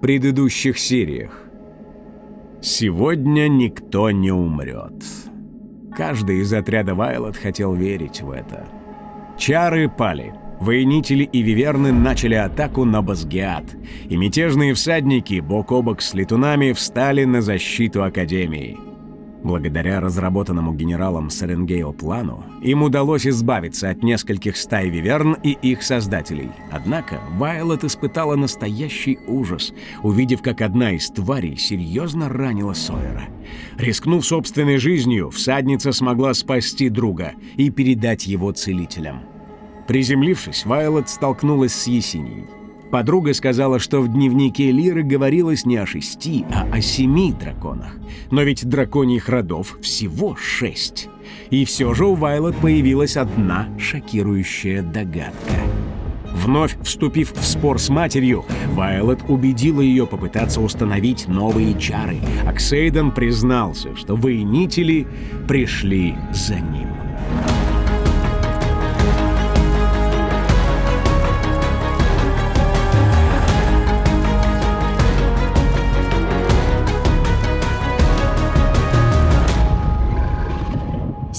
Предыдущих сериях Сегодня никто не умрет. Каждый из отряда Вайлот хотел верить в это. Чары пали. Воинители и виверны начали атаку на Базгиат, и мятежные всадники бок о бок с летунами встали на защиту Академии. Благодаря разработанному генералом Серенгейл плану, им удалось избавиться от нескольких стай виверн и их создателей. Однако Вайлот испытала настоящий ужас, увидев, как одна из тварей серьезно ранила Сойера. Рискнув собственной жизнью, всадница смогла спасти друга и передать его целителям. Приземлившись, Вайлот столкнулась с Есенией. Подруга сказала, что в дневнике Лиры говорилось не о шести, а о семи драконах. Но ведь драконьих родов всего шесть. И все же у Вайлот появилась одна шокирующая догадка. Вновь вступив в спор с матерью, Вайлот убедила ее попытаться установить новые чары, а Ксейден признался, что воинители пришли за ним.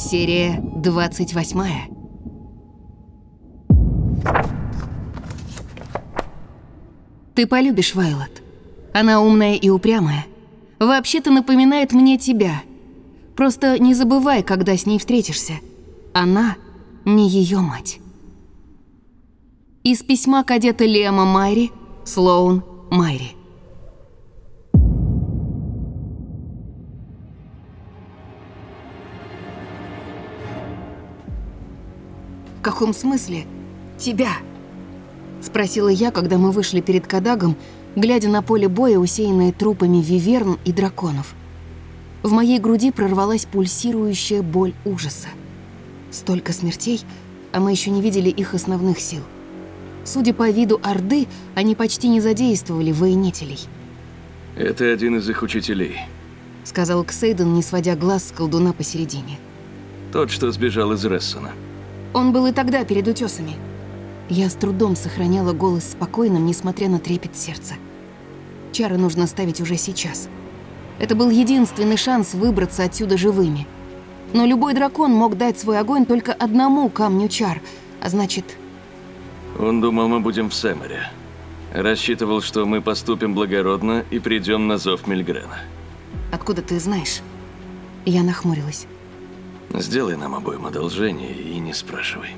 Серия 28 Ты полюбишь Вайлот. Она умная и упрямая. Вообще-то напоминает мне тебя. Просто не забывай, когда с ней встретишься. Она не ее мать. Из письма кадета Лема Майри, Слоун Майри. Каком смысле? Тебя?» Спросила я, когда мы вышли перед Кадагом, глядя на поле боя, усеянное трупами виверн и драконов. В моей груди прорвалась пульсирующая боль ужаса. Столько смертей, а мы еще не видели их основных сил. Судя по виду Орды, они почти не задействовали воинителей. «Это один из их учителей», — сказал Ксейден, не сводя глаз с колдуна посередине. «Тот, что сбежал из Рессона». Он был и тогда перед утесами. Я с трудом сохраняла голос спокойным, несмотря на трепет сердца. Чары нужно ставить уже сейчас. Это был единственный шанс выбраться отсюда живыми. Но любой дракон мог дать свой огонь только одному камню чар, а значит... Он думал, мы будем в Сэморе. Рассчитывал, что мы поступим благородно и придем на зов Мильгрена. Откуда ты знаешь? Я нахмурилась. Сделай нам обоим одолжение и не спрашивай.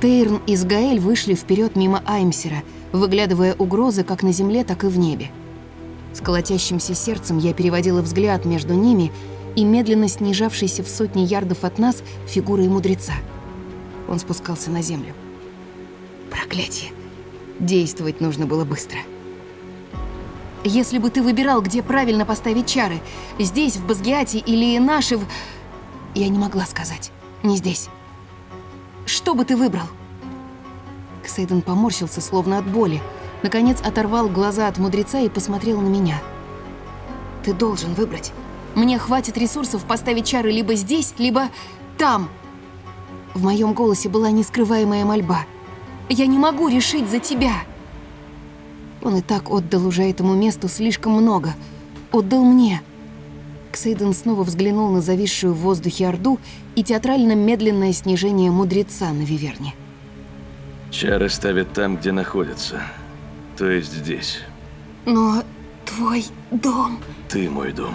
Тейрн и Сгаэль вышли вперед мимо Аймсера, выглядывая угрозы как на земле, так и в небе. С колотящимся сердцем я переводила взгляд между ними и медленно снижавшейся в сотни ярдов от нас фигурой мудреца. Он спускался на землю. Проклятие. Действовать нужно было быстро. Если бы ты выбирал, где правильно поставить чары, здесь, в Базгиате или наши в... Я не могла сказать. Не здесь. Что бы ты выбрал? Ксейден поморщился, словно от боли. Наконец оторвал глаза от мудреца и посмотрел на меня. Ты должен выбрать. Мне хватит ресурсов поставить чары либо здесь, либо там. В моем голосе была нескрываемая мольба. Я не могу решить за тебя. Он и так отдал уже этому месту слишком много. Отдал мне. Ксейден снова взглянул на зависшую в воздухе Орду и театрально-медленное снижение мудреца на Виверне. Чары ставят там, где находятся. То есть здесь. Но твой дом... Ты мой дом.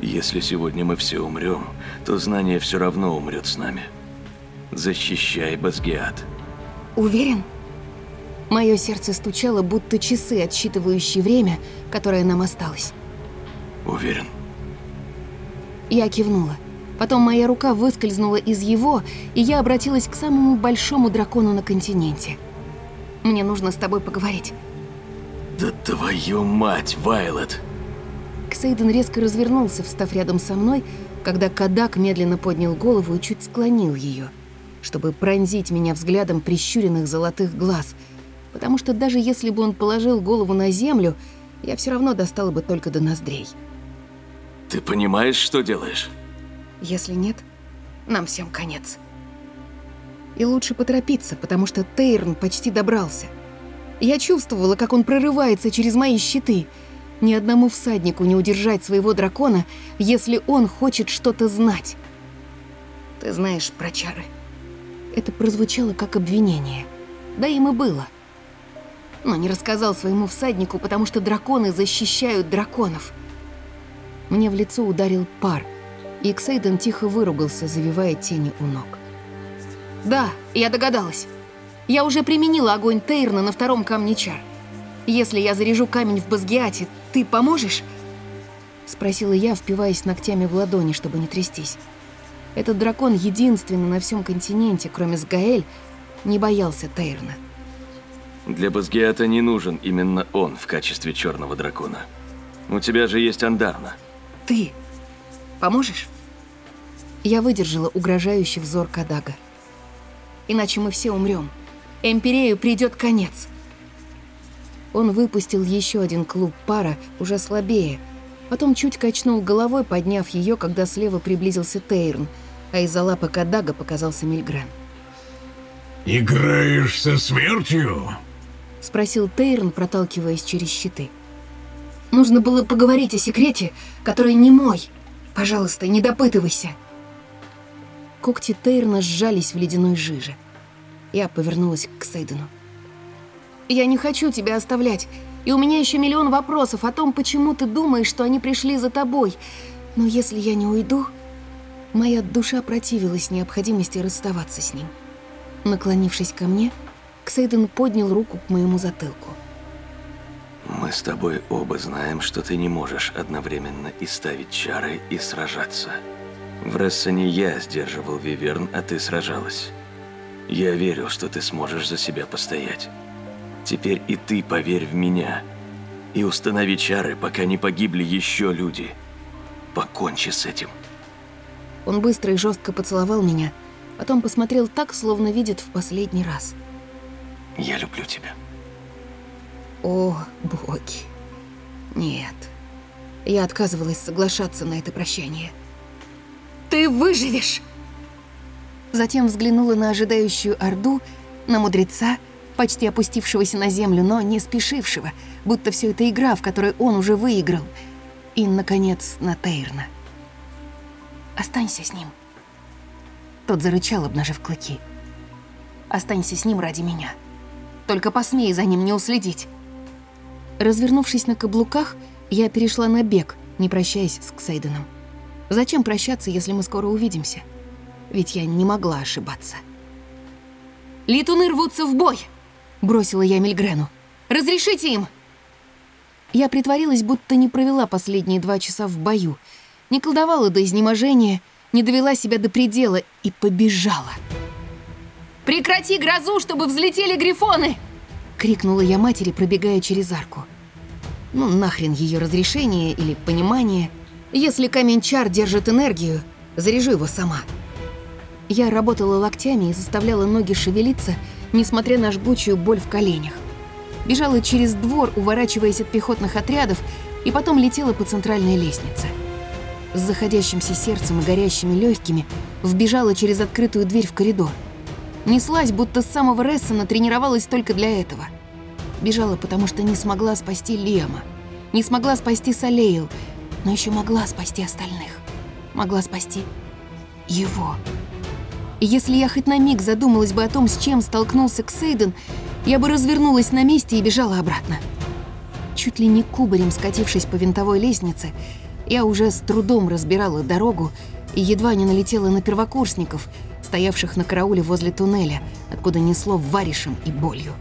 Если сегодня мы все умрем, то знание все равно умрет с нами. Защищай Базгиат. Уверен? Мое сердце стучало, будто часы, отсчитывающие время, которое нам осталось. Уверен. Я кивнула. Потом моя рука выскользнула из его, и я обратилась к самому большому дракону на континенте. «Мне нужно с тобой поговорить». Да твою мать, Вайлот! Ксейден резко развернулся, встав рядом со мной, когда Кадак медленно поднял голову и чуть склонил ее, чтобы пронзить меня взглядом прищуренных золотых глаз, потому что даже если бы он положил голову на землю, я все равно достала бы только до ноздрей. Ты понимаешь, что делаешь? Если нет, нам всем конец. И лучше поторопиться, потому что Тейрн почти добрался. Я чувствовала, как он прорывается через мои щиты. Ни одному всаднику не удержать своего дракона, если он хочет что-то знать. Ты знаешь про чары. Это прозвучало как обвинение. Да им и было. Но не рассказал своему всаднику, потому что драконы защищают драконов. Мне в лицо ударил пар, и Ксейден тихо выругался, завивая тени у ног. «Да, я догадалась. Я уже применила огонь Тейрна на втором камне чар. Если я заряжу камень в Базгиате, ты поможешь?» Спросила я, впиваясь ногтями в ладони, чтобы не трястись. Этот дракон единственный на всем континенте, кроме Сгаэль, не боялся Тейрна. Для Базгиата не нужен именно он в качестве черного дракона. У тебя же есть Андарна. Ты поможешь? Я выдержала угрожающий взор Кадага. Иначе мы все умрем. Эмпирею придет конец. Он выпустил еще один клуб пара, уже слабее. Потом чуть качнул головой, подняв ее, когда слева приблизился Тейрн, а из-за лапы Кадага показался Мильгрен. «Играешь со смертью?» — спросил Тейрн, проталкиваясь через щиты. «Нужно было поговорить о секрете, который не мой. Пожалуйста, не допытывайся». Когти Тейрна сжались в ледяной жиже. Я повернулась к Сейдену. «Я не хочу тебя оставлять, и у меня еще миллион вопросов о том, почему ты думаешь, что они пришли за тобой. Но если я не уйду...» Моя душа противилась необходимости расставаться с ним. Наклонившись ко мне, Ксейден поднял руку к моему затылку. Мы с тобой оба знаем, что ты не можешь одновременно и ставить чары, и сражаться. В Рессоне я сдерживал Виверн, а ты сражалась. Я верил, что ты сможешь за себя постоять. Теперь и ты поверь в меня. И установи чары, пока не погибли еще люди. Покончи с этим. Он быстро и жестко поцеловал меня, потом посмотрел так, словно видит в последний раз. Я люблю тебя. О, боги. Нет. Я отказывалась соглашаться на это прощание. Ты выживешь! Затем взглянула на ожидающую Орду, на мудреца, почти опустившегося на землю, но не спешившего, будто все это игра, в которой он уже выиграл, и, наконец, на Тейрна. «Останься с ним». Тот зарычал, обнажив клыки. «Останься с ним ради меня. Только посмей за ним не уследить». Развернувшись на каблуках, я перешла на бег, не прощаясь с Ксейденом. Зачем прощаться, если мы скоро увидимся? Ведь я не могла ошибаться. «Летуны рвутся в бой!» – бросила я Мильгрену. «Разрешите им!» Я притворилась, будто не провела последние два часа в бою, не колдовала до изнеможения, не довела себя до предела и побежала. «Прекрати грозу, чтобы взлетели грифоны!» — крикнула я матери, пробегая через арку. Ну, нахрен ее разрешение или понимание. Если камень чар держит энергию, заряжу его сама. Я работала локтями и заставляла ноги шевелиться, несмотря на жгучую боль в коленях. Бежала через двор, уворачиваясь от пехотных отрядов, и потом летела по центральной лестнице. С заходящимся сердцем и горящими легкими вбежала через открытую дверь в коридор. Неслась, будто с самого Рессона тренировалась только для этого. Бежала, потому что не смогла спасти Лема, не смогла спасти Салейл, но еще могла спасти остальных. Могла спасти его. И если я хоть на миг задумалась бы о том, с чем столкнулся Ксейден, я бы развернулась на месте и бежала обратно. Чуть ли не кубарем скатившись по винтовой лестнице, я уже с трудом разбирала дорогу и едва не налетела на первокурсников, стоявших на карауле возле туннеля, откуда несло варишем и болью.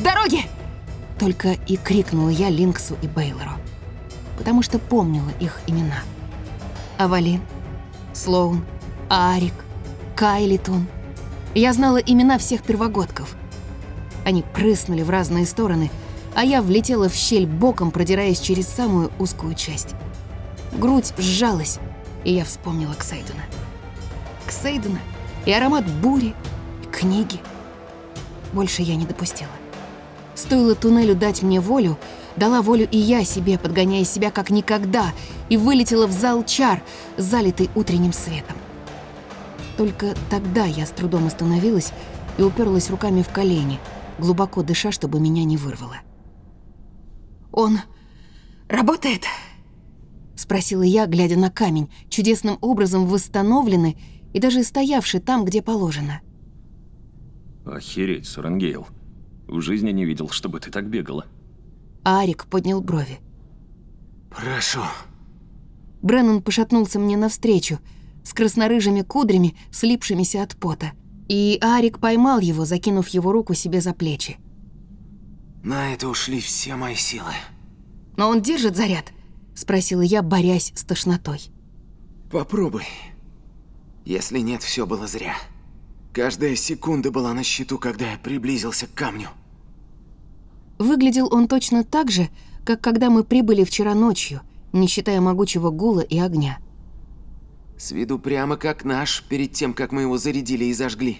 «С дороги!» Только и крикнула я Линксу и Бейлору, потому что помнила их имена. Авалин, Слоун, Арик, Кайлитун. Я знала имена всех первогодков. Они прыснули в разные стороны, а я влетела в щель боком, продираясь через самую узкую часть. Грудь сжалась, и я вспомнила Ксейдена. Ксейдена и аромат бури, и книги. Больше я не допустила. Стоило туннелю дать мне волю, дала волю и я себе, подгоняя себя как никогда, и вылетела в зал чар, залитый утренним светом. Только тогда я с трудом остановилась и уперлась руками в колени, глубоко дыша, чтобы меня не вырвало. «Он работает?» — спросила я, глядя на камень, чудесным образом восстановленный и даже стоявший там, где положено. Охереть, Сарангейл. В жизни не видел, чтобы ты так бегала. Арик поднял брови. Прошу. Бреннан пошатнулся мне навстречу, с краснорыжими кудрями, слипшимися от пота. И Арик поймал его, закинув его руку себе за плечи. На это ушли все мои силы. «Но он держит заряд?» – спросила я, борясь с тошнотой. Попробуй. Если нет, все было зря. Каждая секунда была на счету, когда я приблизился к камню. Выглядел он точно так же, как когда мы прибыли вчера ночью, не считая могучего гула и огня. С виду прямо как наш, перед тем, как мы его зарядили и зажгли.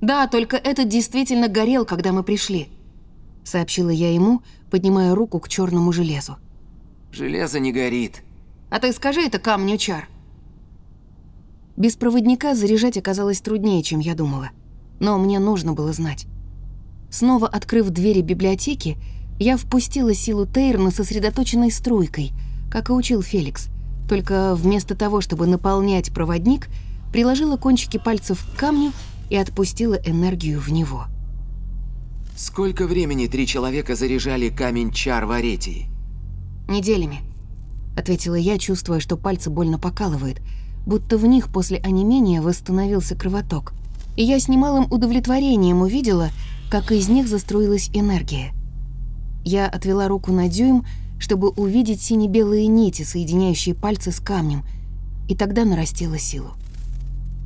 «Да, только этот действительно горел, когда мы пришли», — сообщила я ему, поднимая руку к черному железу. Железо не горит. «А ты скажи это камню, Чар». Без проводника заряжать оказалось труднее, чем я думала. Но мне нужно было знать. Снова открыв двери библиотеки, я впустила силу Тейрна сосредоточенной струйкой, как и учил Феликс. Только вместо того, чтобы наполнять проводник, приложила кончики пальцев к камню и отпустила энергию в него. Сколько времени три человека заряжали камень чар в Аретии? «Неделями», — ответила я, чувствуя, что пальцы больно покалывает, будто в них после онемения восстановился кровоток. И я с немалым удовлетворением увидела, как из них заструилась энергия. Я отвела руку на дюйм, чтобы увидеть сине-белые нити, соединяющие пальцы с камнем, и тогда нарастила силу.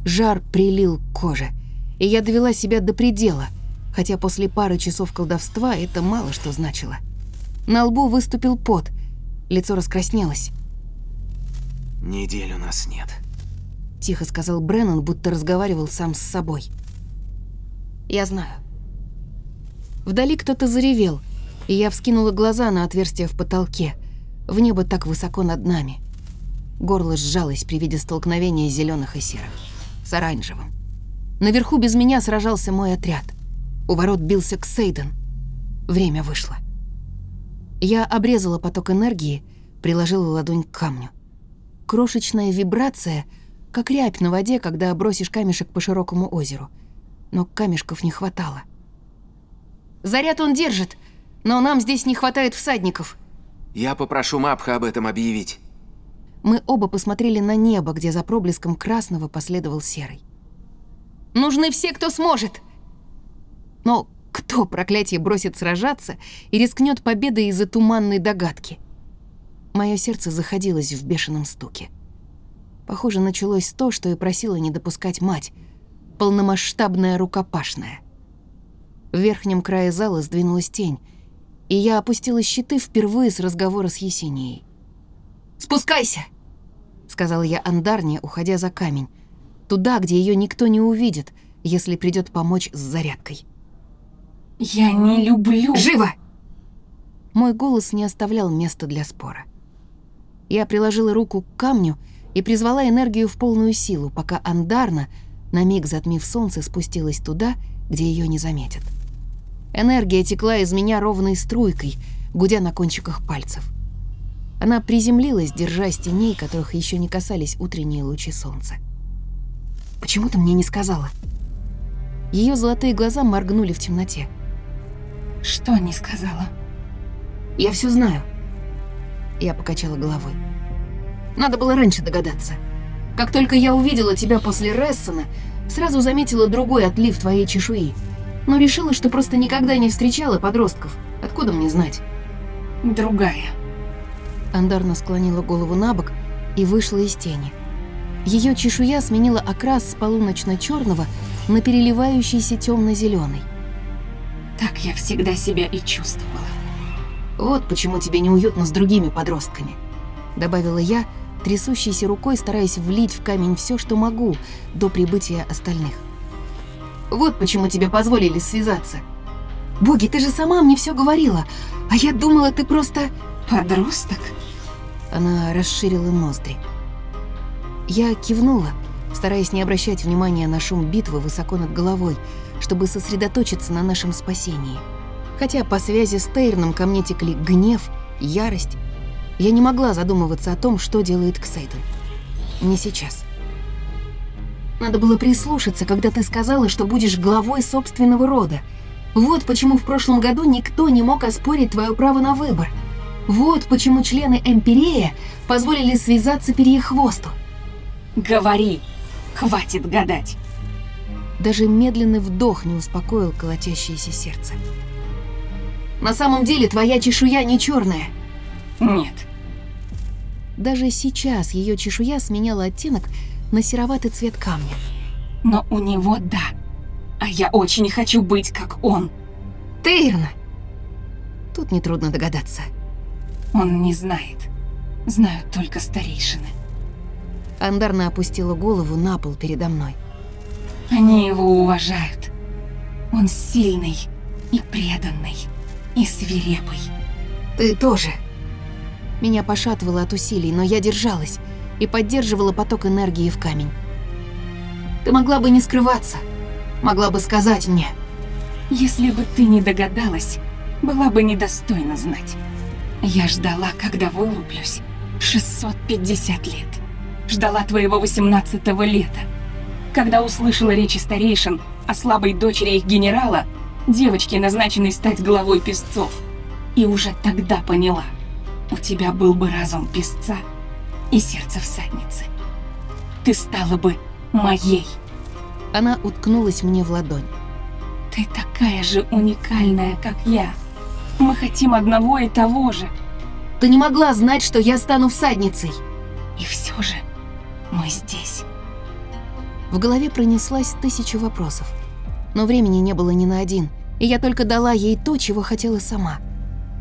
Жар прилил к коже, и я довела себя до предела, хотя после пары часов колдовства это мало что значило. На лбу выступил пот, лицо раскраснелось. Недель у нас нет. Тихо сказал Бреннан, будто разговаривал сам с собой. Я знаю. Вдали кто-то заревел, и я вскинула глаза на отверстие в потолке. В небо так высоко над нами. Горло сжалось при виде столкновения зеленых и серых. С оранжевым. Наверху без меня сражался мой отряд. У ворот бился Ксейден. Время вышло. Я обрезала поток энергии, приложила ладонь к камню. Крошечная вибрация, как рябь на воде, когда бросишь камешек по широкому озеру. Но камешков не хватало. Заряд он держит, но нам здесь не хватает всадников. Я попрошу Мапха об этом объявить. Мы оба посмотрели на небо, где за проблеском красного последовал серый. Нужны все, кто сможет. Но кто, проклятие, бросит сражаться и рискнет победой из-за туманной догадки? Мое сердце заходилось в бешеном стуке. Похоже, началось то, что и просила не допускать мать. Полномасштабная рукопашная. В верхнем крае зала сдвинулась тень, и я опустила щиты впервые с разговора с Есенией. «Спускайся!» — сказала я Андарне, уходя за камень. Туда, где ее никто не увидит, если придет помочь с зарядкой. «Я не люблю...» «Живо!» Мой голос не оставлял места для спора. Я приложила руку к камню и призвала энергию в полную силу, пока Андарна, на миг затмив солнце, спустилась туда, где ее не заметят. Энергия текла из меня ровной струйкой, гудя на кончиках пальцев. Она приземлилась, держась теней, которых еще не касались утренние лучи солнца. «Почему ты мне не сказала?» Ее золотые глаза моргнули в темноте. Что не сказала? «Я все знаю». Я покачала головой. «Надо было раньше догадаться. Как только я увидела тебя после Рессона, сразу заметила другой отлив твоей чешуи — но решила, что просто никогда не встречала подростков. Откуда мне знать? Другая. Андарна склонила голову на бок и вышла из тени. Ее чешуя сменила окрас с полуночно-черного на переливающийся темно-зеленый. Так я всегда себя и чувствовала. Вот почему тебе неуютно с другими подростками», — добавила я, трясущейся рукой стараясь влить в камень все, что могу, до прибытия остальных. «Вот почему тебе позволили связаться. Боги, ты же сама мне все говорила, а я думала, ты просто...» Подросток? Она расширила ноздри. Я кивнула, стараясь не обращать внимания на шум битвы высоко над головой, чтобы сосредоточиться на нашем спасении. Хотя по связи с Тейрном ко мне текли гнев, ярость, я не могла задумываться о том, что делает Ксейден. Не сейчас. Надо было прислушаться, когда ты сказала, что будешь главой собственного рода. Вот почему в прошлом году никто не мог оспорить твое право на выбор. Вот почему члены Эмпирея позволили связаться Перьехвосту. Говори. Хватит гадать. Даже медленный вдох не успокоил колотящееся сердце. На самом деле твоя чешуя не черная. Нет. Даже сейчас ее чешуя сменяла оттенок на сероватый цвет камня. Но у него да. А я очень хочу быть как он. Тейрн! Тут нетрудно догадаться. Он не знает. Знают только старейшины. Андарна опустила голову на пол передо мной. Они его уважают. Он сильный и преданный, и свирепый. Ты тоже. Меня пошатывало от усилий, но я держалась и поддерживала поток энергии в камень. Ты могла бы не скрываться. Могла бы сказать мне. Если бы ты не догадалась, была бы недостойна знать. Я ждала, когда вылуплюсь. 650 лет. Ждала твоего 18-го лета. Когда услышала речи старейшин о слабой дочери их генерала, девочке, назначенной стать главой песцов. И уже тогда поняла, у тебя был бы разум песца и сердце всадницы. Ты стала бы моей. Она уткнулась мне в ладонь. Ты такая же уникальная, как я. Мы хотим одного и того же. Ты не могла знать, что я стану всадницей. И все же мы здесь. В голове пронеслась тысяча вопросов. Но времени не было ни на один, и я только дала ей то, чего хотела сама.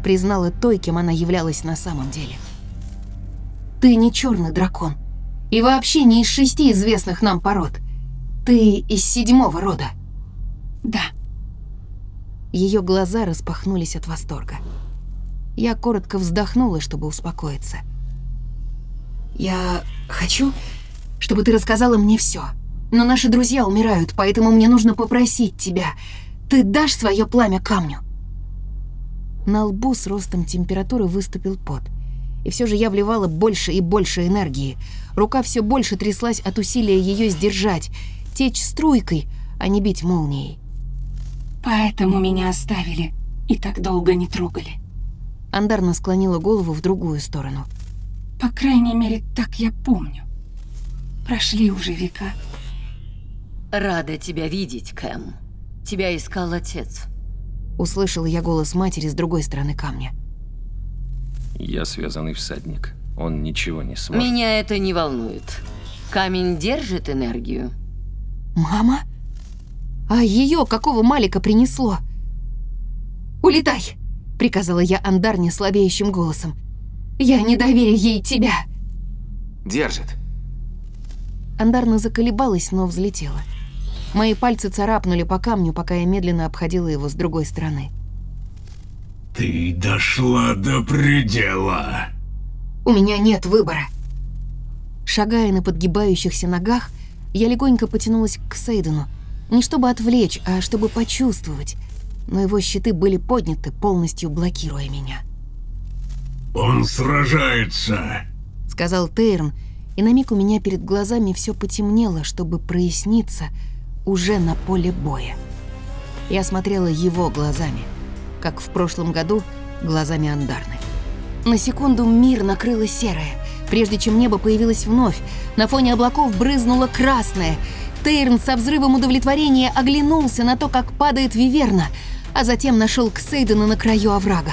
Признала той, кем она являлась на самом деле. Ты не черный дракон. И вообще не из шести известных нам пород. Ты из седьмого рода. Да. Ее глаза распахнулись от восторга. Я коротко вздохнула, чтобы успокоиться. «Я хочу, чтобы ты рассказала мне все. Но наши друзья умирают, поэтому мне нужно попросить тебя. Ты дашь свое пламя камню?» На лбу с ростом температуры выступил пот. И все же я вливала больше и больше энергии. Рука все больше тряслась от усилия ее сдержать, течь струйкой, а не бить молнией. Поэтому меня оставили и так долго не трогали. Андарна склонила голову в другую сторону. По крайней мере, так я помню. Прошли уже века. Рада тебя видеть, Кэм. Тебя искал отец. Услышала я голос матери с другой стороны камня. Я связанный всадник. Он ничего не сможет. Меня это не волнует. Камень держит энергию. Мама? А ее какого Малика принесло? «Улетай!» — приказала я Андарне слабеющим голосом. «Я не доверю ей тебя!» Держит. Андарна заколебалась, но взлетела. Мои пальцы царапнули по камню, пока я медленно обходила его с другой стороны. Ты дошла до предела. У меня нет выбора. Шагая на подгибающихся ногах, я легонько потянулась к Сейдену, не чтобы отвлечь, а чтобы почувствовать, но его щиты были подняты, полностью блокируя меня. Он сражается. Сказал Тейрн, и на миг у меня перед глазами все потемнело, чтобы проясниться уже на поле боя. Я смотрела его глазами, как в прошлом году глазами Андарны. На секунду мир накрыло серое. Прежде чем небо появилось вновь, на фоне облаков брызнуло красное. Тейрн со взрывом удовлетворения оглянулся на то, как падает Виверна, а затем нашел Ксейдена на краю оврага.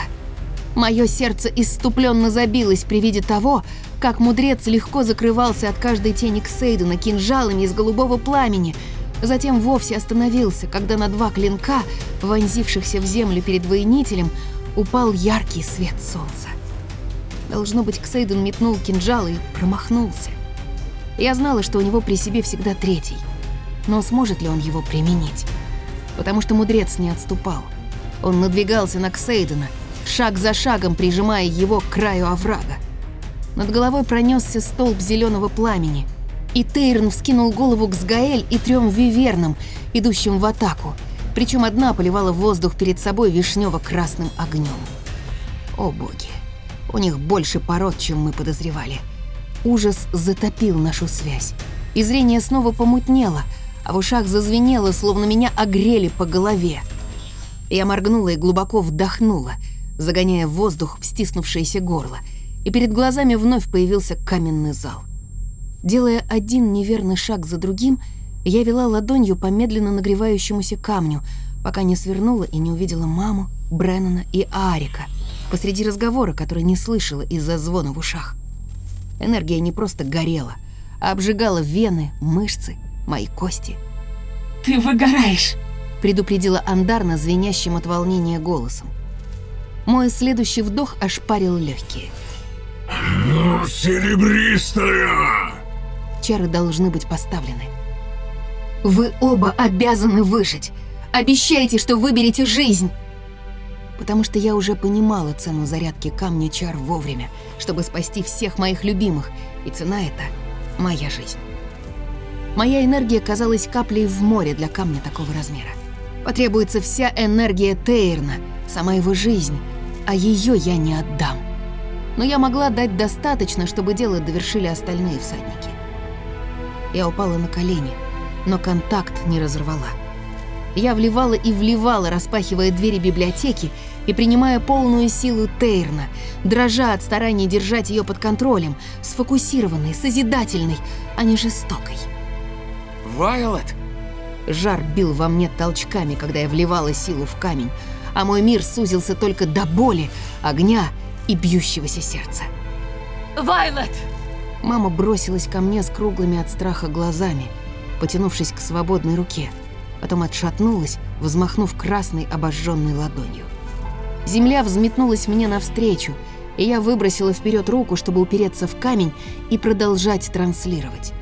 Мое сердце иступленно забилось при виде того, как мудрец легко закрывался от каждой тени Ксейдена кинжалами из голубого пламени, затем вовсе остановился, когда на два клинка, вонзившихся в землю перед воинителем, упал яркий свет солнца. Должно быть, Ксейден метнул кинжал и промахнулся. Я знала, что у него при себе всегда третий. Но сможет ли он его применить? Потому что мудрец не отступал. Он надвигался на Ксейдена, шаг за шагом прижимая его к краю оврага. Над головой пронесся столб зеленого пламени, и Тейрон вскинул голову к Сгаэль и трем вивернам, идущим в атаку, причем одна поливала воздух перед собой вишнево-красным огнем. О боги, у них больше пород, чем мы подозревали. Ужас затопил нашу связь, и зрение снова помутнело, а в ушах зазвенело, словно меня огрели по голове. Я моргнула и глубоко вдохнула, загоняя воздух в стиснувшееся горло, и перед глазами вновь появился каменный зал. Делая один неверный шаг за другим, я вела ладонью по медленно нагревающемуся камню, пока не свернула и не увидела маму, Бреннана и Арика посреди разговора, который не слышала из-за звона в ушах. Энергия не просто горела, а обжигала вены, мышцы, мои кости. «Ты выгораешь!» — предупредила Андарна звенящим от волнения голосом. Мой следующий вдох ошпарил легкие. Ну, серебристая! Чары должны быть поставлены. Вы оба обязаны выжить. Обещайте, что выберете жизнь. Потому что я уже понимала цену зарядки камня чар вовремя, чтобы спасти всех моих любимых, и цена это — моя жизнь. Моя энергия казалась каплей в море для камня такого размера. Потребуется вся энергия Тейрна, сама его жизнь, а ее я не отдам. Но я могла дать достаточно, чтобы дело довершили остальные всадники. Я упала на колени, но контакт не разорвала. Я вливала и вливала, распахивая двери библиотеки и принимая полную силу Тейрна, дрожа от старания держать ее под контролем, сфокусированной, созидательной, а не жестокой. Вайлот! Жар бил во мне толчками, когда я вливала силу в камень, а мой мир сузился только до боли, огня и бьющегося сердца. Вайлет! Мама бросилась ко мне с круглыми от страха глазами, потянувшись к свободной руке, потом отшатнулась, взмахнув красной обожженной ладонью. Земля взметнулась мне навстречу, и я выбросила вперед руку, чтобы упереться в камень и продолжать транслировать.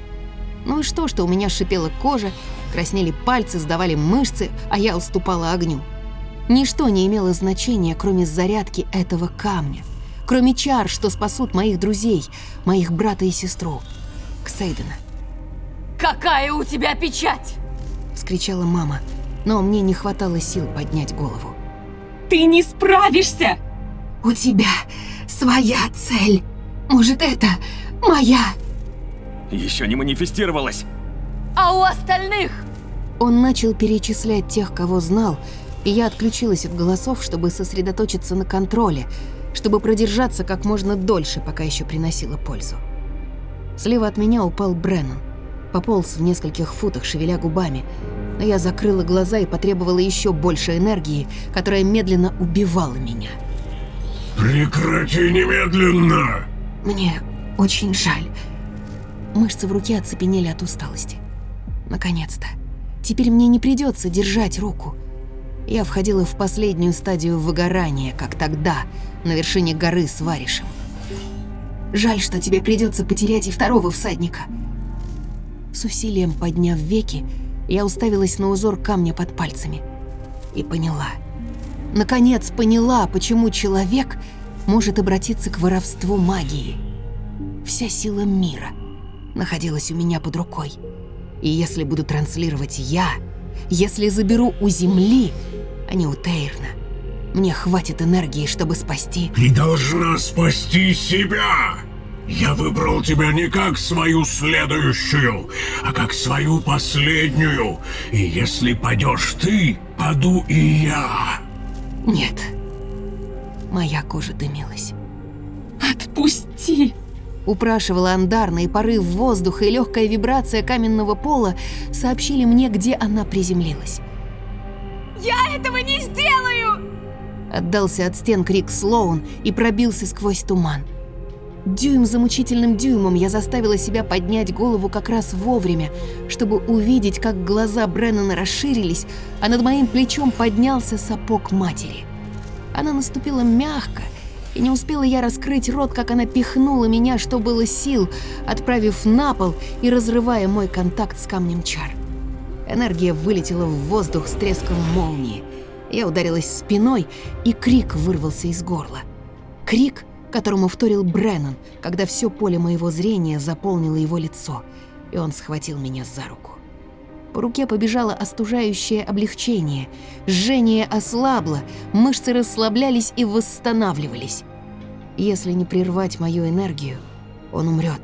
Ну и что, что у меня шипела кожа, краснели пальцы, сдавали мышцы, а я уступала огню. Ничто не имело значения, кроме зарядки этого камня, кроме чар, что спасут моих друзей, моих брата и сестру, Ксейдена. Какая у тебя печать? Вскричала мама, но мне не хватало сил поднять голову. Ты не справишься! У тебя своя цель. Может, это моя? Еще не манифестировалась. А у остальных? Он начал перечислять тех, кого знал, и я отключилась от голосов, чтобы сосредоточиться на контроле, чтобы продержаться как можно дольше, пока еще приносила пользу. Слева от меня упал Бреннан. Пополз в нескольких футах, шевеля губами, но я закрыла глаза и потребовала еще больше энергии, которая медленно убивала меня. Прекрати немедленно! Мне очень жаль. Мышцы в руке оцепенели от усталости. Наконец-то. Теперь мне не придется держать руку. Я входила в последнюю стадию выгорания, как тогда, на вершине горы с варишем. Жаль, что тебе придется потерять и второго всадника. С усилием подняв веки, я уставилась на узор камня под пальцами. И поняла. Наконец поняла, почему человек может обратиться к воровству магии. Вся сила мира находилась у меня под рукой. И если буду транслировать я, если заберу у Земли, а не у Тейрна, мне хватит энергии, чтобы спасти... Ты должна спасти себя! Я выбрал тебя не как свою следующую, а как свою последнюю. И если падешь ты, паду и я. Нет. Моя кожа дымилась. Отпусти! Упрашивала Андарна, и порыв воздуха и легкая вибрация каменного пола сообщили мне, где она приземлилась. Я этого не сделаю! Отдался от стен крик Слоун и пробился сквозь туман. Дюйм за мучительным дюймом я заставила себя поднять голову как раз вовремя, чтобы увидеть, как глаза Бреннана расширились, а над моим плечом поднялся сапог матери. Она наступила мягко, и не успела я раскрыть рот, как она пихнула меня, что было сил, отправив на пол и разрывая мой контакт с камнем чар. Энергия вылетела в воздух с треском молнии. Я ударилась спиной, и крик вырвался из горла. Крик, которому вторил Бреннан, когда все поле моего зрения заполнило его лицо, и он схватил меня за руку. По руке побежало остужающее облегчение. Жжение ослабло, мышцы расслаблялись и восстанавливались. Если не прервать мою энергию, он умрет.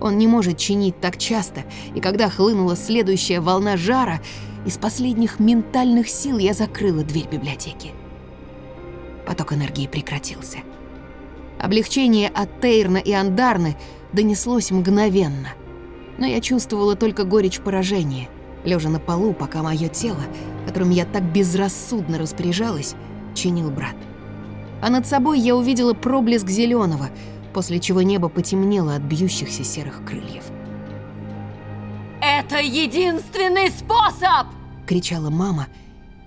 Он не может чинить так часто, и когда хлынула следующая волна жара, из последних ментальных сил я закрыла дверь библиотеки. Поток энергии прекратился. Облегчение от Тейрна и Андарны донеслось мгновенно, но я чувствовала только горечь поражения — лежа на полу, пока мое тело, которым я так безрассудно распоряжалась, чинил брат. А над собой я увидела проблеск зеленого, после чего небо потемнело от бьющихся серых крыльев. «Это единственный способ!» — кричала мама,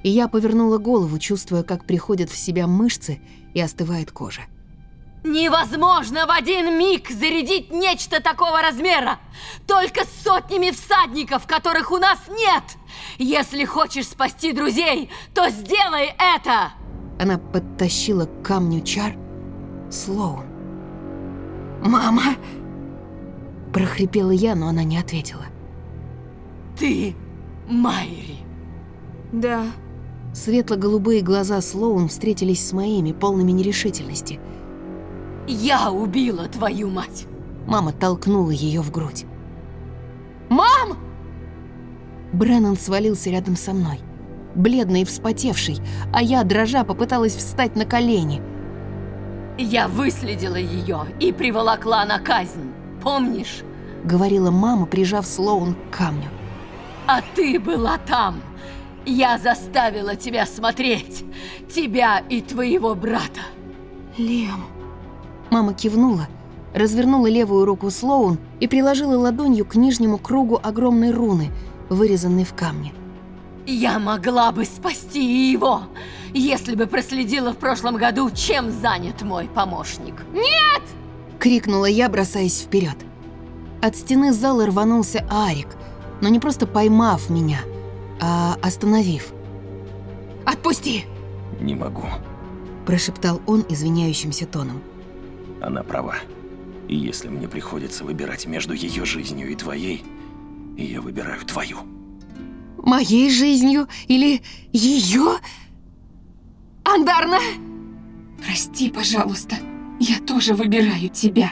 и я повернула голову, чувствуя, как приходят в себя мышцы и остывает кожа. Невозможно в один миг зарядить нечто такого размера! Только с сотнями всадников, которых у нас нет! Если хочешь спасти друзей, то сделай это! Она подтащила к камню чар Слоун. «Мама!» Прохрипела я, но она не ответила. «Ты Майри?» «Да». Светло-голубые глаза Слоун встретились с моими, полными нерешительности – я убила твою мать!» Мама толкнула ее в грудь. «Мам!» Бреннан свалился рядом со мной, бледный и вспотевший, а я, дрожа, попыталась встать на колени. «Я выследила ее и приволокла на казнь, помнишь?» Говорила мама, прижав Слоун к камню. «А ты была там!» Я заставила тебя смотреть, тебя и твоего брата. Лем. Мама кивнула, развернула левую руку Слоун и приложила ладонью к нижнему кругу огромной руны, вырезанной в камне. «Я могла бы спасти его, если бы проследила в прошлом году, чем занят мой помощник». «Нет!» — крикнула я, бросаясь вперед. От стены зала рванулся Арик, но не просто поймав меня, а остановив. «Отпусти!» «Не могу», – прошептал он извиняющимся тоном. Она права. И если мне приходится выбирать между ее жизнью и твоей, я выбираю твою. Моей жизнью или ее? Андарна? Прости, пожалуйста. Я тоже выбираю тебя.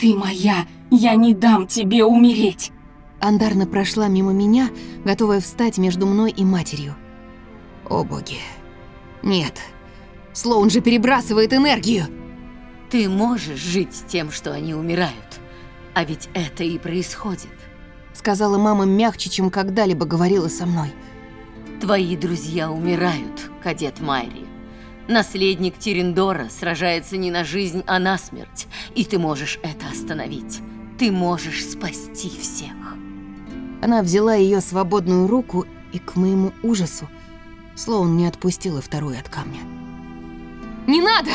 Ты моя. Я не дам тебе умереть. Андарна прошла мимо меня, готовая встать между мной и матерью. О боги. Нет. Слоун же перебрасывает энергию. Ты можешь жить с тем, что они умирают. А ведь это и происходит. Сказала мама мягче, чем когда-либо говорила со мной. Твои друзья умирают, кадет Майри. Наследник Тирендора сражается не на жизнь, а на смерть. И ты можешь это остановить. Ты можешь спасти всех. Она взяла ее свободную руку и, к моему ужасу, Слоун не отпустила вторую от камня. «Не надо!»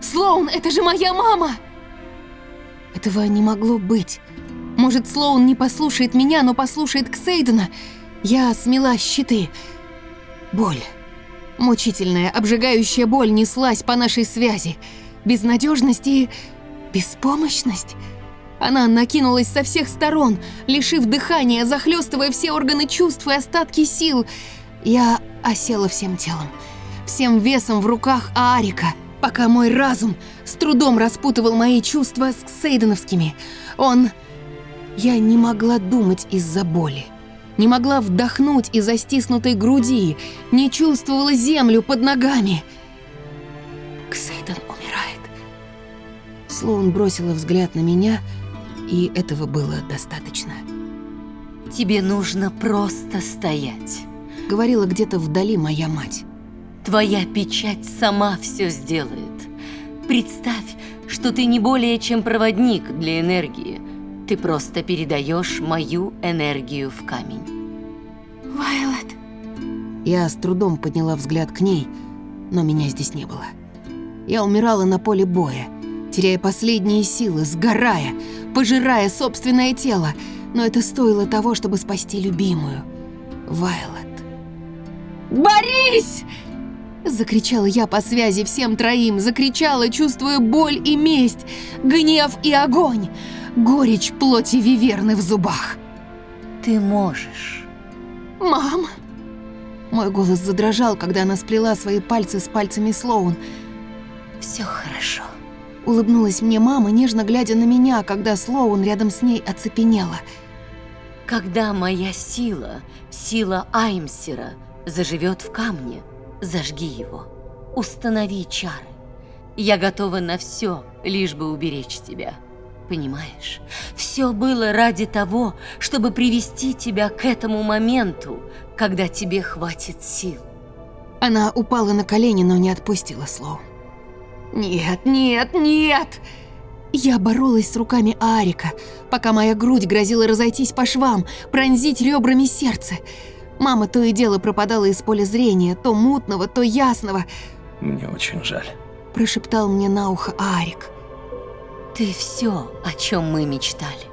Слоун, это же моя мама!» Этого не могло быть. Может, Слоун не послушает меня, но послушает Ксейдена. Я смела щиты. Боль. Мучительная, обжигающая боль неслась по нашей связи. Безнадежность и беспомощность. Она накинулась со всех сторон, лишив дыхания, захлестывая все органы чувств и остатки сил. Я осела всем телом, всем весом в руках Аарика — пока мой разум с трудом распутывал мои чувства с Сейденовскими. Он... Я не могла думать из-за боли. Не могла вдохнуть из-за стиснутой груди, не чувствовала землю под ногами. Ксейден умирает. Слоун бросила взгляд на меня, и этого было достаточно. «Тебе нужно просто стоять», — говорила где-то вдали моя мать. Твоя печать сама все сделает. Представь, что ты не более чем проводник для энергии. Ты просто передаешь мою энергию в камень. Вайлот. Я с трудом подняла взгляд к ней, Но меня здесь не было. Я умирала на поле боя, теряя последние силы, сгорая, пожирая собственное тело, но это стоило того, чтобы спасти любимую, Вайлот. Борись! Закричала я по связи всем троим, закричала, чувствуя боль и месть, гнев и огонь, горечь плоти Виверны в зубах. Ты можешь. «Мам!» Мой голос задрожал, когда она сплела свои пальцы с пальцами Слоун. Все хорошо. Улыбнулась мне мама, нежно глядя на меня, когда Слоун рядом с ней оцепенела. Когда моя сила, сила Аймсера, заживет в камне, зажги его. Установи чары. Я готова на все, лишь бы уберечь тебя. Понимаешь? Все было ради того, чтобы привести тебя к этому моменту, когда тебе хватит сил. Она упала на колени, но не отпустила Слоун. «Нет, нет, нет!» Я боролась с руками Арика, пока моя грудь грозила разойтись по швам, пронзить ребрами сердце. Мама то и дело пропадала из поля зрения, то мутного, то ясного. Мне очень жаль. Прошептал мне на ухо Арик. Ты все, о чем мы мечтали.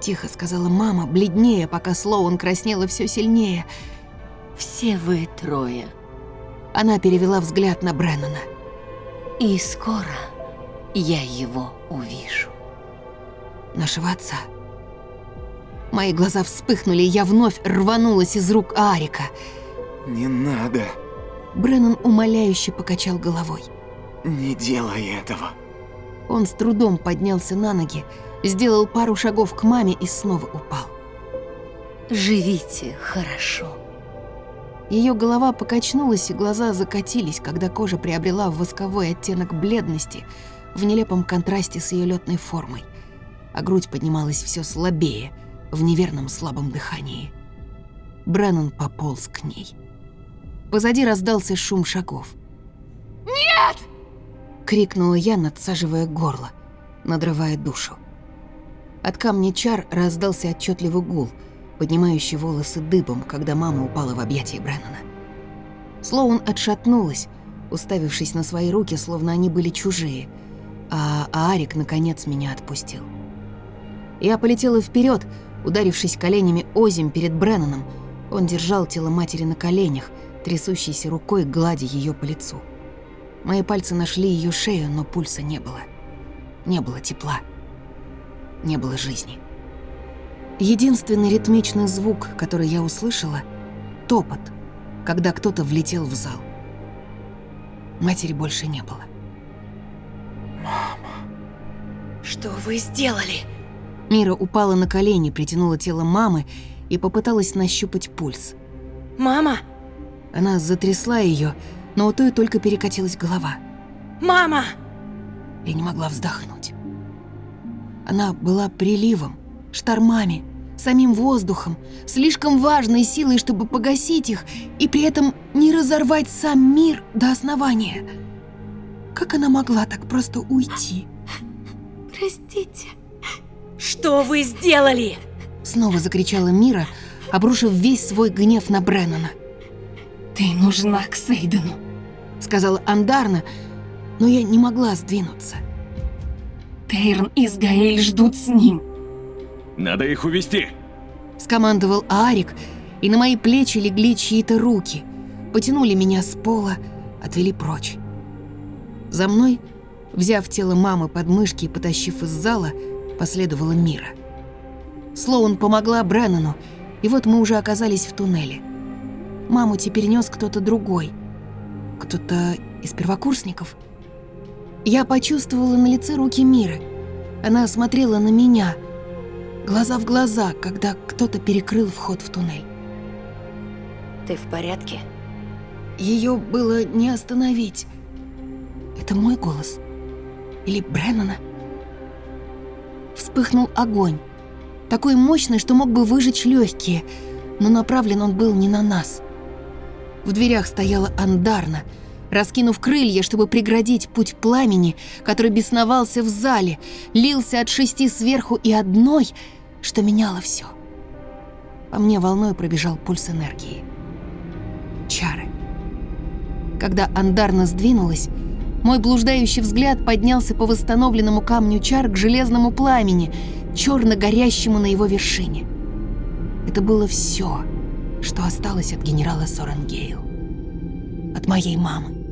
Тихо сказала мама, бледнее, пока Слоун краснела все сильнее. Все вы трое. Она перевела взгляд на Бреннана. И скоро я его увижу. Нашего отца. Мои глаза вспыхнули, и я вновь рванулась из рук Арика. Не надо. Бреннан умоляюще покачал головой. Не делай этого. Он с трудом поднялся на ноги, сделал пару шагов к маме и снова упал. Живите хорошо. Ее голова покачнулась, и глаза закатились, когда кожа приобрела восковой оттенок бледности в нелепом контрасте с ее летной формой, а грудь поднималась все слабее, в неверном слабом дыхании. Бреннан пополз к ней. Позади раздался шум шагов. «Нет!» — крикнула я, надсаживая горло, надрывая душу. От камня чар раздался отчетливый гул, поднимающий волосы дыбом, когда мама упала в объятия Бреннана. Слоун отшатнулась, уставившись на свои руки, словно они были чужие, а Арик, наконец, меня отпустил. Я полетела вперед, ударившись коленями озим перед Бреннаном. Он держал тело матери на коленях, трясущейся рукой гладя ее по лицу. Мои пальцы нашли ее шею, но пульса не было. Не было тепла. Не было жизни. Единственный ритмичный звук, который я услышала — топот, когда кто-то влетел в зал. Матери больше не было. Мама. Что вы сделали? Мира упала на колени, притянула тело мамы и попыталась нащупать пульс. Мама! Она затрясла ее, но у той только перекатилась голова. Мама! Я не могла вздохнуть. Она была приливом, штормами, самим воздухом, слишком важной силой, чтобы погасить их и при этом не разорвать сам мир до основания. Как она могла так просто уйти? Простите. Что вы сделали? Снова закричала Мира, обрушив весь свой гнев на Бреннана. Ты нужна к Сейдену, сказала Андарна, но я не могла сдвинуться. Тейрн и Сгаэль ждут с ним. Надо их увести. Скомандовал Арик, и на мои плечи легли чьи-то руки, потянули меня с пола, отвели прочь. За мной, взяв тело мамы под мышки и потащив из зала, последовала Мира. Слоун помогла Бреннану, и вот мы уже оказались в туннеле. Маму теперь нес кто-то другой. Кто-то из первокурсников. Я почувствовала на лице руки Миры. Она смотрела на меня, глаза в глаза, когда кто-то перекрыл вход в туннель. Ты в порядке? Ее было не остановить. Это мой голос? Или Бреннана? Вспыхнул огонь. Такой мощный, что мог бы выжечь легкие, но направлен он был не на нас. В дверях стояла Андарна, раскинув крылья, чтобы преградить путь пламени, который бесновался в зале, лился от шести сверху и одной, что меняло все. По мне волной пробежал пульс энергии. Чары. Когда Андарна сдвинулась, мой блуждающий взгляд поднялся по восстановленному камню чар к железному пламени, черно горящему на его вершине. Это было все, что осталось от генерала Соренгейл. От моей мамы.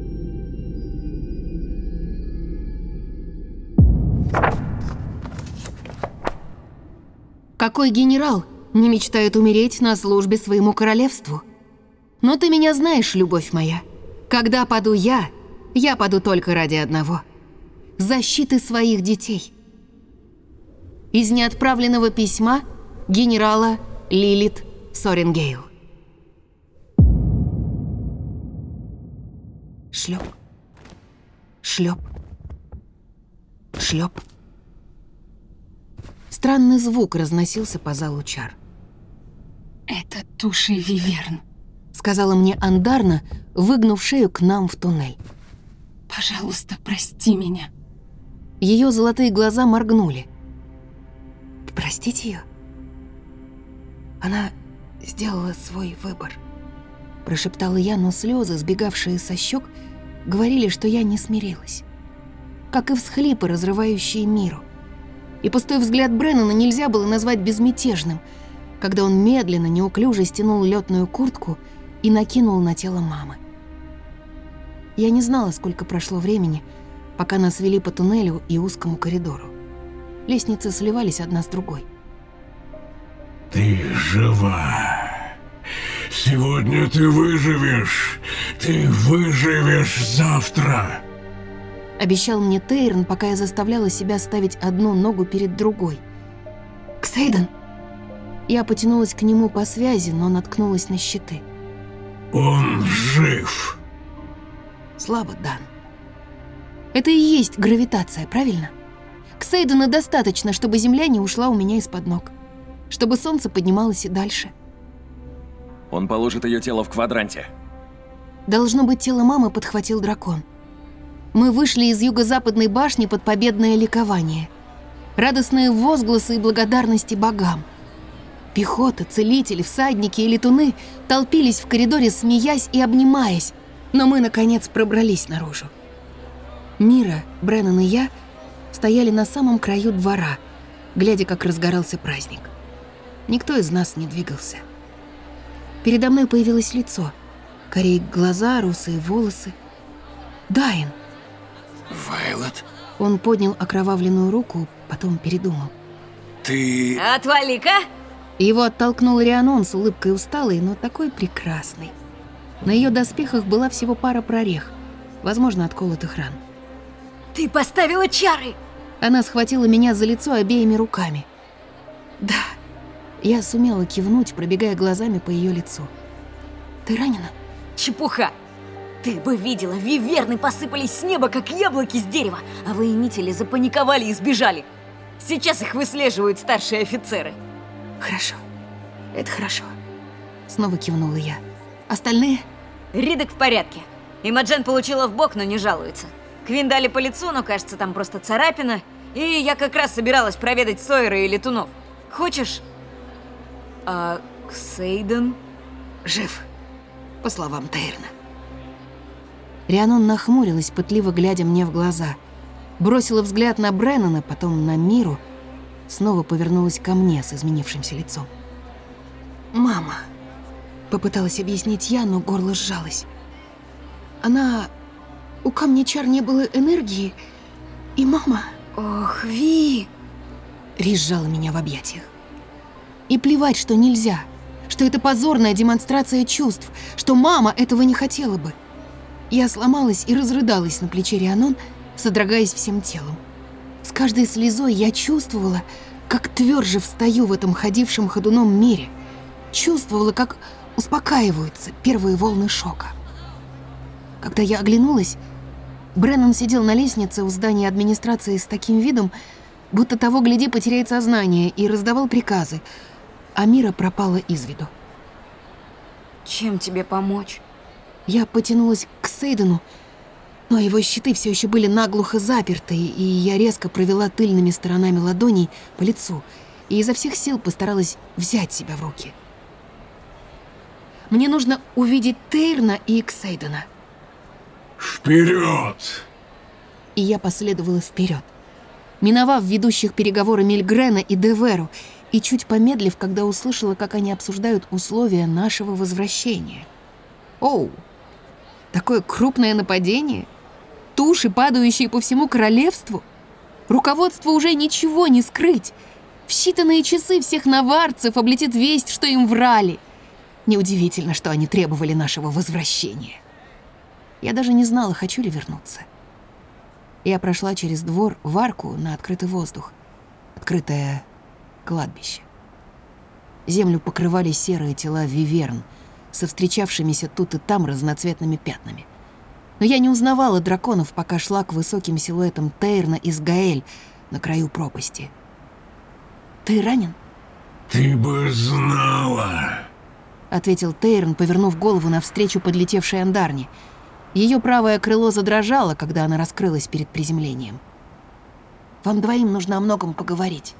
Какой генерал не мечтает умереть на службе своему королевству? Но ты меня знаешь, любовь моя. Когда паду я, я паду только ради одного – защиты своих детей. Из неотправленного письма генерала Лилит Сорингейл. Шлеп. Шлеп. Шлеп. Странный звук разносился по залу чар. Это туши Виверн. Сказала мне Андарна, выгнув шею к нам в туннель. Пожалуйста, прости меня. Ее золотые глаза моргнули. Простить ее? Она сделала свой выбор. Прошептала я, но слезы, сбегавшие со щек, говорили, что я не смирилась. Как и всхлипы, разрывающие миру. И пустой взгляд Бреннана нельзя было назвать безмятежным, когда он медленно, неуклюже стянул летную куртку и накинул на тело мамы. Я не знала, сколько прошло времени, пока нас вели по туннелю и узкому коридору. Лестницы сливались одна с другой. Ты жива. Сегодня ты выживешь. Ты выживешь завтра. Обещал мне Тейрон, пока я заставляла себя ставить одну ногу перед другой. «Ксейден!» Я потянулась к нему по связи, но наткнулась на щиты. Он жив. Слабо, Дан. Это и есть гравитация, правильно? Ксейдена достаточно, чтобы Земля не ушла у меня из-под ног. Чтобы солнце поднималось и дальше. Он положит ее тело в квадранте. Должно быть, тело мамы подхватил дракон. Мы вышли из юго-западной башни под победное ликование. Радостные возгласы и благодарности богам. Пехота, целители, всадники и летуны толпились в коридоре, смеясь и обнимаясь, но мы, наконец, пробрались наружу. Мира, Бреннан и я стояли на самом краю двора, глядя, как разгорался праздник. Никто из нас не двигался. Передо мной появилось лицо. Корей глаза, русые волосы. Дайн. Вайлот? Он поднял окровавленную руку, потом передумал. Ты... Отвали-ка! Его оттолкнул Рианон с улыбкой усталой, но такой прекрасной. На ее доспехах была всего пара прорех, возможно, от колотых ран. Ты поставила чары! Она схватила меня за лицо обеими руками. Да, я сумела кивнуть, пробегая глазами по ее лицу. Ты ранена? Чепуха! Ты бы видела, виверны посыпались с неба, как яблоки с дерева, а воинители запаниковали и сбежали. Сейчас их выслеживают старшие офицеры. Хорошо. Это хорошо. Снова кивнула я. Остальные? Ридок в порядке. Имаджен получила в бок, но не жалуется. Квин дали по лицу, но кажется, там просто царапина. И я как раз собиралась проведать Сойера и Летунов. Хочешь? А Ксейден? Жив, по словам Тейрна. Рианон нахмурилась, пытливо глядя мне в глаза. Бросила взгляд на Бреннана, потом на Миру, снова повернулась ко мне с изменившимся лицом. «Мама», — попыталась объяснить я, но горло сжалось. «Она... У камня чар не было энергии, и мама...» Ох, Ви! Ри сжала меня в объятиях. И плевать, что нельзя, что это позорная демонстрация чувств, что мама этого не хотела бы. Я сломалась и разрыдалась на плече Рианон, содрогаясь всем телом. С каждой слезой я чувствовала, как тверже встаю в этом ходившем ходуном мире. Чувствовала, как успокаиваются первые волны шока. Когда я оглянулась, Бреннан сидел на лестнице у здания администрации с таким видом, будто того, гляди, потеряет сознание, и раздавал приказы, а Мира пропала из виду. Чем тебе помочь? Я потянулась к Сейдену, но его щиты все еще были наглухо заперты, и я резко провела тыльными сторонами ладоней по лицу и изо всех сил постаралась взять себя в руки. Мне нужно увидеть Тейрна и Ксейдена. Вперед! И я последовала вперед, миновав ведущих переговоры Мильгрена и Деверу, и чуть помедлив, когда услышала, как они обсуждают условия нашего возвращения. Оу, такое крупное нападение? Туши, падающие по всему королевству? Руководству уже ничего не скрыть. В считанные часы всех наварцев облетит весть, что им врали. Неудивительно, что они требовали нашего возвращения. Я даже не знала, хочу ли вернуться. Я прошла через двор в арку на открытый воздух. Открытое кладбище. Землю покрывали серые тела виверн со встречавшимися тут и там разноцветными пятнами. Но я не узнавала драконов, пока шла к высоким силуэтам Тейрна из Гаэль на краю пропасти. «Ты ранен?» Ты бы знала. — ответил Тейрн, повернув голову навстречу подлетевшей Андарне. Ее правое крыло задрожало, когда она раскрылась перед приземлением. «Вам двоим нужно о многом поговорить.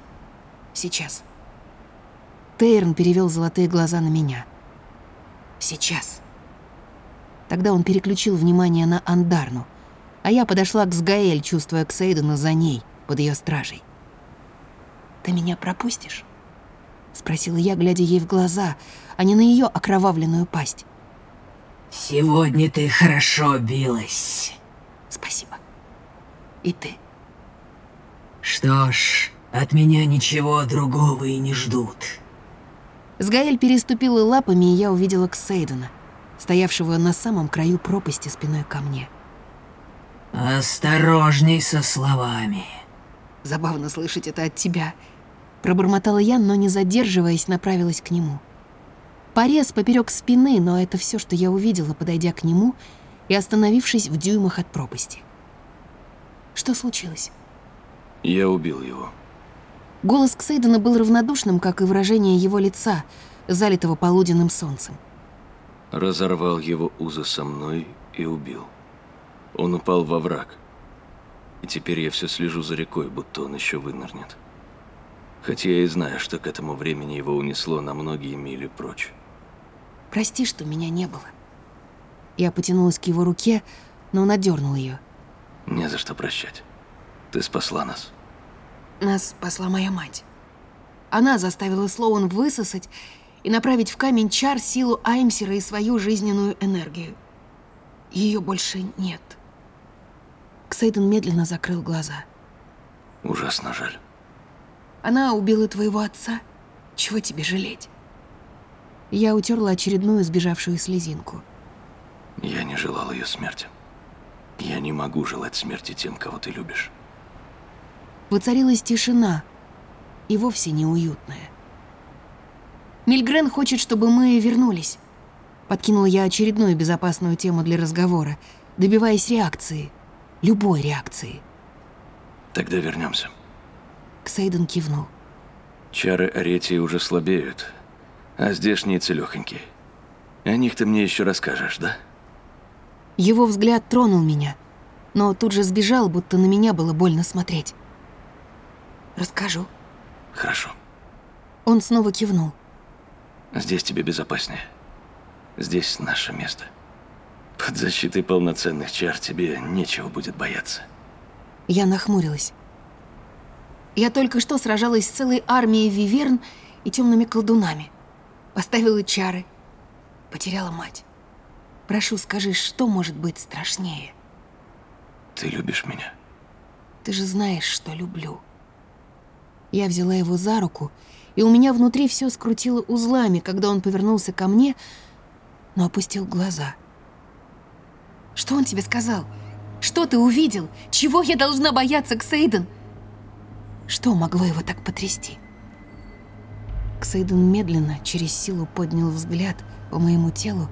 Сейчас». Тейрн перевел золотые глаза на меня. «Сейчас». Тогда он переключил внимание на Андарну, а я подошла к Сгаэль, чувствуя Ксейдена за ней, под ее стражей. «Ты меня пропустишь?» — спросила я, глядя ей в глаза, а не на ее окровавленную пасть. Сегодня ты хорошо билась. «Спасибо. И ты?» Что ж, от меня ничего другого и не ждут. Сгаэль переступила лапами, и я увидела Ксейдена, стоявшего на самом краю пропасти спиной ко мне. Осторожней со словами. Забавно слышать это от тебя. Пробормотала я, но не задерживаясь, направилась к нему. Порез поперек спины, но это все, что я увидела, подойдя к нему и остановившись в дюймах от пропасти. Что случилось? Я убил его. Голос Ксейдена был равнодушным, как и выражение его лица, залитого полуденным солнцем. Разорвал его узы со мной и убил. Он упал во враг. И теперь я все слежу за рекой, будто он еще вынырнет. Хотя я и знаю, что к этому времени его унесло на многие мили прочь. Прости, что меня не было. Я потянулась к его руке, но он отдернул ее. Не за что прощать. Ты спасла нас. Нас спасла моя мать. Она заставила Слоун высосать и направить в камень чар силу Аймсера и свою жизненную энергию. Ее больше нет. Ксейден медленно закрыл глаза. Ужасно жаль. Она убила твоего отца. Чего тебе жалеть? Я утерла очередную сбежавшую слезинку. Я не желал ее смерти. Я не могу желать смерти тем, кого ты любишь. Воцарилась тишина, и вовсе неуютная. Мильгрен хочет, чтобы мы вернулись. Подкинула я очередную безопасную тему для разговора, добиваясь реакции. Любой реакции. Тогда вернемся. Ксейден кивнул. Чары Аретии уже слабеют, а здешние целёхонькие. О них ты мне еще расскажешь, да? Его взгляд тронул меня, но тут же сбежал, будто на меня было больно смотреть. «Расскажу». Хорошо. Он снова кивнул. Здесь тебе безопаснее. Здесь наше место. Под защитой полноценных чар тебе нечего будет бояться. Я нахмурилась. Я только что сражалась с целой армией виверн и темными колдунами. Поставила чары. Потеряла мать. Прошу, скажи, что может быть страшнее? Ты любишь меня? Ты же знаешь, что люблю. Я взяла его за руку, и у меня внутри все скрутило узлами, когда он повернулся ко мне, но опустил глаза. Что он тебе сказал? Что ты увидел? Чего я должна бояться, Ксейден? Что могло его так потрясти? Ксейден медленно, через силу поднял взгляд по моему телу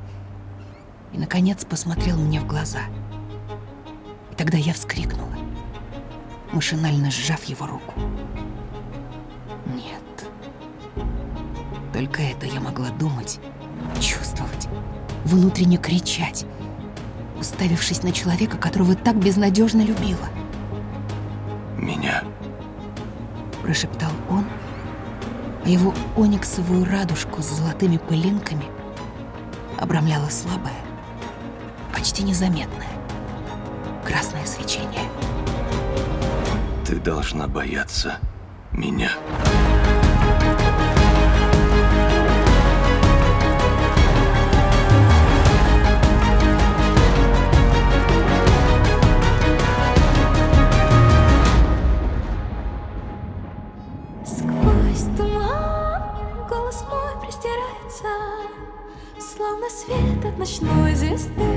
и, наконец, посмотрел мне в глаза. И тогда я вскрикнула, машинально сжав его руку. Нет. Только это я могла думать, чувствовать, внутренне кричать, уставившись на человека, которого так безнадежно любила. Меня? Прошептал он, а его ониксовую радужку с золотыми пылинками обрамляла слабая, почти незаметная красное свечение. Ты должна бояться меня. is there?